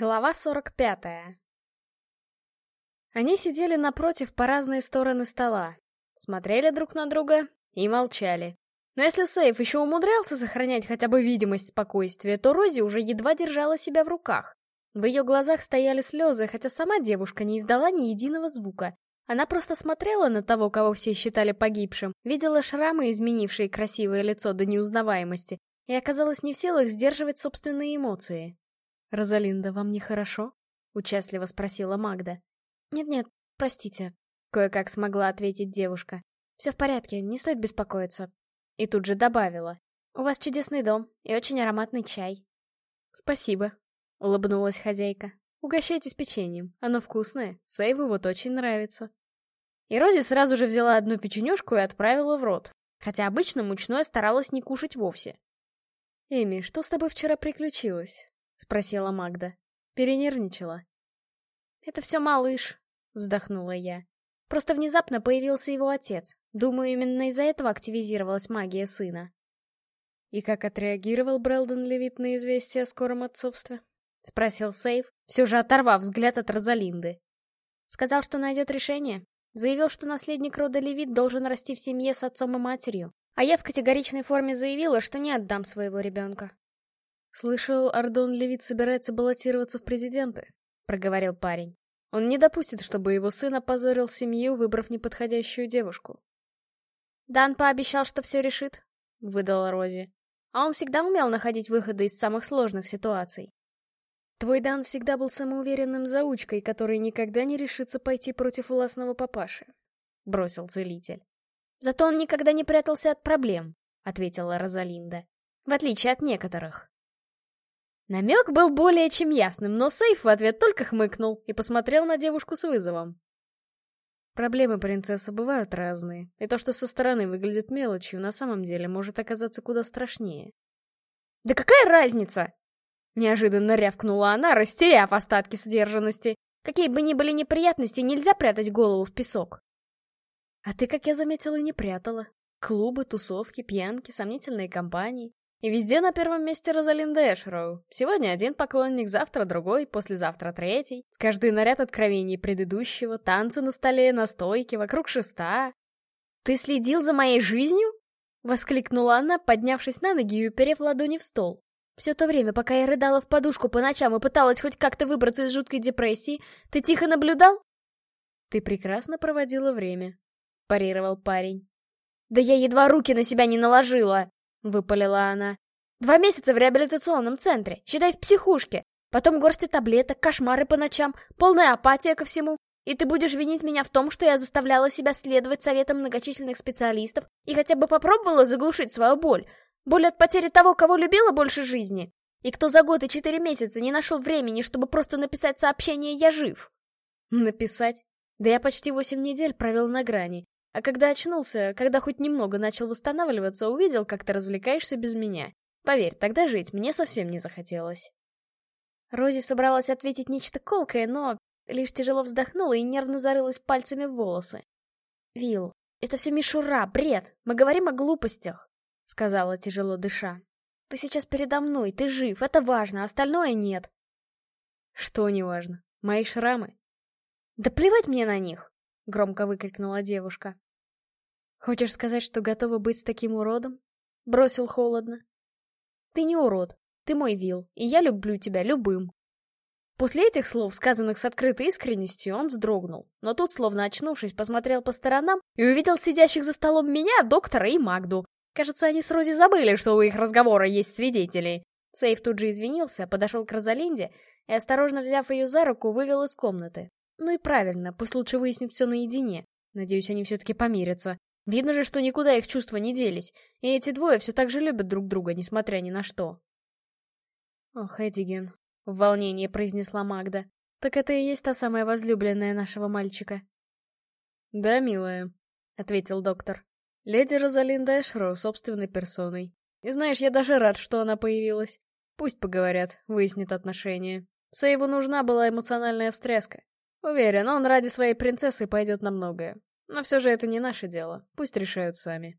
Глава 45 Они сидели напротив по разные стороны стола, смотрели друг на друга и молчали. Но если Сейф еще умудрялся сохранять хотя бы видимость спокойствия, то Рози уже едва держала себя в руках. В ее глазах стояли слезы, хотя сама девушка не издала ни единого звука. Она просто смотрела на того, кого все считали погибшим, видела шрамы, изменившие красивое лицо до неузнаваемости, и оказалась не в силах сдерживать собственные эмоции. «Розалинда, вам нехорошо?» — участливо спросила Магда. «Нет-нет, простите», — кое-как смогла ответить девушка. «Все в порядке, не стоит беспокоиться». И тут же добавила. «У вас чудесный дом и очень ароматный чай». «Спасибо», — улыбнулась хозяйка. «Угощайтесь печеньем, оно вкусное, Сейву вот очень нравится». И Рози сразу же взяла одну печенюшку и отправила в рот, хотя обычно мучное старалась не кушать вовсе. «Эми, что с тобой вчера приключилось?» — спросила Магда. Перенервничала. «Это все малыш», — вздохнула я. «Просто внезапно появился его отец. Думаю, именно из-за этого активизировалась магия сына». «И как отреагировал Брэлден Левит на известие о скором отцовстве?» — спросил Сейв, все же оторвав взгляд от Розалинды. Сказал, что найдет решение. Заявил, что наследник рода Левит должен расти в семье с отцом и матерью. А я в категоричной форме заявила, что не отдам своего ребенка. «Слышал, Ардон Левит собирается баллотироваться в президенты», — проговорил парень. «Он не допустит, чтобы его сын опозорил семью, выбрав неподходящую девушку». «Дан пообещал, что все решит», — выдала Рози. «А он всегда умел находить выходы из самых сложных ситуаций». «Твой Дан всегда был самоуверенным заучкой, который никогда не решится пойти против властного папаши», — бросил целитель. «Зато он никогда не прятался от проблем», — ответила Розалинда. «В отличие от некоторых». Намек был более чем ясным, но Сейф в ответ только хмыкнул и посмотрел на девушку с вызовом. Проблемы принцессы бывают разные, и то, что со стороны выглядит мелочью, на самом деле может оказаться куда страшнее. «Да какая разница?» Неожиданно рявкнула она, растеряв остатки сдержанности. Какие бы ни были неприятности, нельзя прятать голову в песок. А ты, как я заметила, не прятала. Клубы, тусовки, пьянки, сомнительные компании. И везде на первом месте Розалинда Эшроу. Сегодня один поклонник, завтра другой, послезавтра третий. Каждый наряд откровений предыдущего, танцы на столе, на стойке, вокруг шеста. «Ты следил за моей жизнью?» — воскликнула она, поднявшись на ноги и уперев ладони в стол. «Все то время, пока я рыдала в подушку по ночам и пыталась хоть как-то выбраться из жуткой депрессии, ты тихо наблюдал?» «Ты прекрасно проводила время», — парировал парень. «Да я едва руки на себя не наложила!» — выпалила она. «Два месяца в реабилитационном центре, считай, в психушке. Потом горсти таблеток, кошмары по ночам, полная апатия ко всему. И ты будешь винить меня в том, что я заставляла себя следовать советам многочисленных специалистов и хотя бы попробовала заглушить свою боль. Боль от потери того, кого любила больше жизни. И кто за год и четыре месяца не нашел времени, чтобы просто написать сообщение «Я жив». Написать? Да я почти восемь недель провел на грани. А когда очнулся, когда хоть немного начал восстанавливаться, увидел, как ты развлекаешься без меня. Поверь, тогда жить мне совсем не захотелось. Рози собралась ответить нечто колкое, но лишь тяжело вздохнула и нервно зарылась пальцами в волосы. «Вилл, это все мишура, бред, мы говорим о глупостях», — сказала тяжело дыша. «Ты сейчас передо мной, ты жив, это важно, остальное нет». «Что не важно? Мои шрамы?» «Да плевать мне на них!» — громко выкрикнула девушка. «Хочешь сказать, что готова быть с таким уродом?» — бросил холодно. «Ты не урод, ты мой Вил, и я люблю тебя любым». После этих слов, сказанных с открытой искренностью, он вздрогнул, но тут, словно очнувшись, посмотрел по сторонам и увидел сидящих за столом меня, доктора и Магду. Кажется, они с Рози забыли, что у их разговора есть свидетели. Сейф тут же извинился, подошел к Розалинде и, осторожно взяв ее за руку, вывел из комнаты. Ну и правильно, пусть лучше выяснит все наедине. Надеюсь, они все-таки помирятся. Видно же, что никуда их чувства не делись, и эти двое все так же любят друг друга, несмотря ни на что. «Ох, Эдиген», — в волнении произнесла Магда, — «так это и есть та самая возлюбленная нашего мальчика». «Да, милая», — ответил доктор. «Леди Розалинда Эшроу собственной персоной. И знаешь, я даже рад, что она появилась. Пусть поговорят, выяснят отношения. Сейву нужна была эмоциональная встряска. Уверен, он ради своей принцессы пойдет на многое. Но все же это не наше дело, пусть решают сами.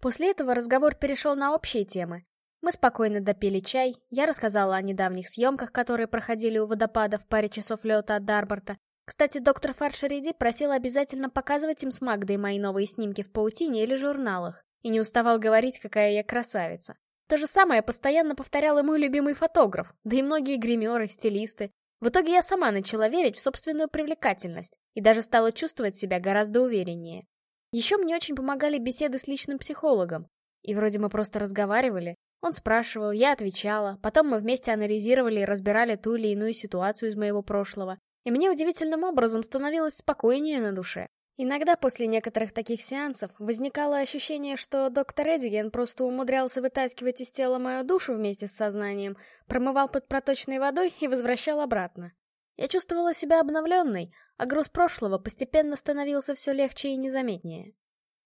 После этого разговор перешел на общие темы. Мы спокойно допили чай, я рассказала о недавних съемках, которые проходили у водопада в паре часов лета от Дарборта. Кстати, доктор Фаршериди просил обязательно показывать им с Магдой мои новые снимки в паутине или журналах, и не уставал говорить, какая я красавица. То же самое постоянно повторял и мой любимый фотограф, да и многие гримеры, стилисты. В итоге я сама начала верить в собственную привлекательность и даже стала чувствовать себя гораздо увереннее. Еще мне очень помогали беседы с личным психологом. И вроде мы просто разговаривали, он спрашивал, я отвечала, потом мы вместе анализировали и разбирали ту или иную ситуацию из моего прошлого. И мне удивительным образом становилось спокойнее на душе. Иногда после некоторых таких сеансов возникало ощущение, что доктор Эдиген просто умудрялся вытаскивать из тела мою душу вместе с сознанием, промывал под проточной водой и возвращал обратно. Я чувствовала себя обновленной, а груз прошлого постепенно становился все легче и незаметнее.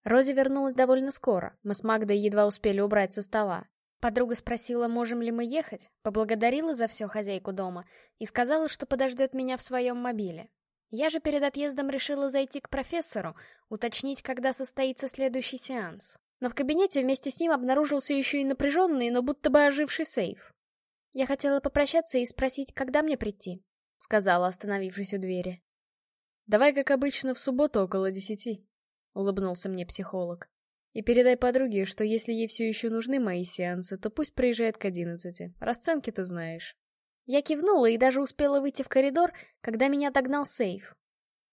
Рози вернулась довольно скоро, мы с Магдой едва успели убрать со стола. Подруга спросила, можем ли мы ехать, поблагодарила за все хозяйку дома и сказала, что подождет меня в своем мобиле. Я же перед отъездом решила зайти к профессору, уточнить, когда состоится следующий сеанс. Но в кабинете вместе с ним обнаружился еще и напряженный, но будто бы оживший сейф. Я хотела попрощаться и спросить, когда мне прийти, — сказала, остановившись у двери. «Давай, как обычно, в субботу около десяти», — улыбнулся мне психолог. И передай подруге, что если ей все еще нужны мои сеансы, то пусть приезжает к одиннадцати. Расценки ты знаешь. Я кивнула и даже успела выйти в коридор, когда меня догнал сейф.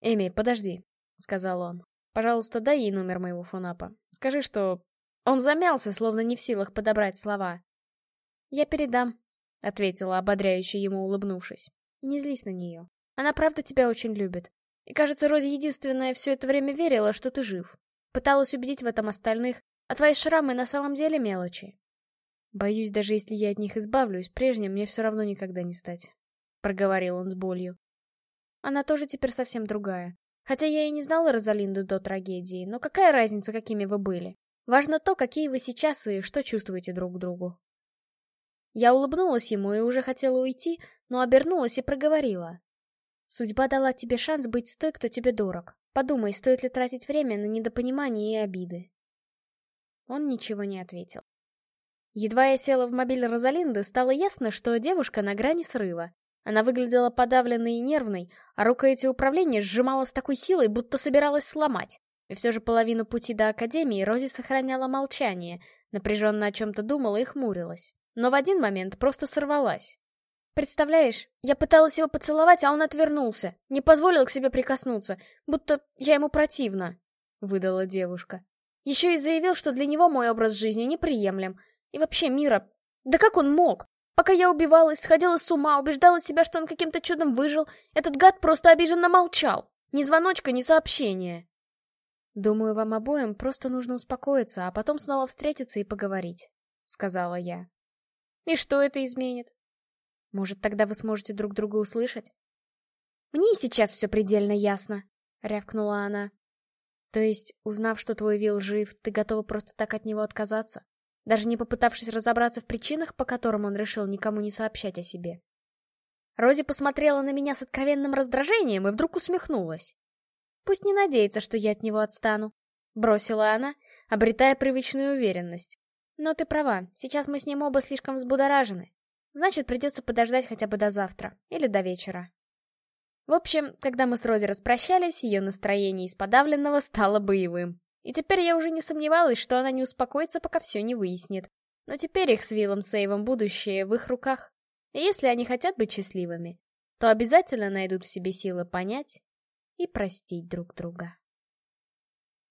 «Эми, подожди», — сказал он. «Пожалуйста, дай ей номер моего фонапа. Скажи, что...» Он замялся, словно не в силах подобрать слова. «Я передам», — ответила, ободряюще ему улыбнувшись. «Не злись на нее. Она правда тебя очень любит. И кажется, Рози единственная все это время верила, что ты жив. Пыталась убедить в этом остальных, а твои шрамы на самом деле мелочи. Боюсь, даже если я от них избавлюсь, прежним мне все равно никогда не стать. Проговорил он с болью. Она тоже теперь совсем другая. Хотя я и не знала Розалинду до трагедии, но какая разница, какими вы были? Важно то, какие вы сейчас и что чувствуете друг к другу. Я улыбнулась ему и уже хотела уйти, но обернулась и проговорила. Судьба дала тебе шанс быть с той, кто тебе дорог. Подумай, стоит ли тратить время на недопонимание и обиды. Он ничего не ответил. Едва я села в мобиль Розалинды, стало ясно, что девушка на грани срыва. Она выглядела подавленной и нервной, а рука эти управления сжимала с такой силой, будто собиралась сломать. И все же половину пути до Академии Рози сохраняла молчание, напряженно о чем-то думала и хмурилась. Но в один момент просто сорвалась. Представляешь, я пыталась его поцеловать, а он отвернулся, не позволил к себе прикоснуться, будто я ему противна, — выдала девушка. Еще и заявил, что для него мой образ жизни неприемлем. И вообще, Мира, да как он мог? Пока я убивалась, сходила с ума, убеждала себя, что он каким-то чудом выжил, этот гад просто обиженно молчал. Ни звоночка, ни сообщения. «Думаю, вам обоим просто нужно успокоиться, а потом снова встретиться и поговорить», — сказала я. «И что это изменит? Может, тогда вы сможете друг друга услышать? Мне и сейчас все предельно ясно, рявкнула она. То есть, узнав, что твой Вилл жив, ты готова просто так от него отказаться? Даже не попытавшись разобраться в причинах, по которым он решил никому не сообщать о себе. Рози посмотрела на меня с откровенным раздражением и вдруг усмехнулась. Пусть не надеется, что я от него отстану. Бросила она, обретая привычную уверенность. Но ты права, сейчас мы с ним оба слишком взбудоражены. Значит, придется подождать хотя бы до завтра. Или до вечера. В общем, когда мы с Рози распрощались, ее настроение из подавленного стало боевым. И теперь я уже не сомневалась, что она не успокоится, пока все не выяснит. Но теперь их с Виллом Сейвом будущее в их руках. И если они хотят быть счастливыми, то обязательно найдут в себе силы понять и простить друг друга.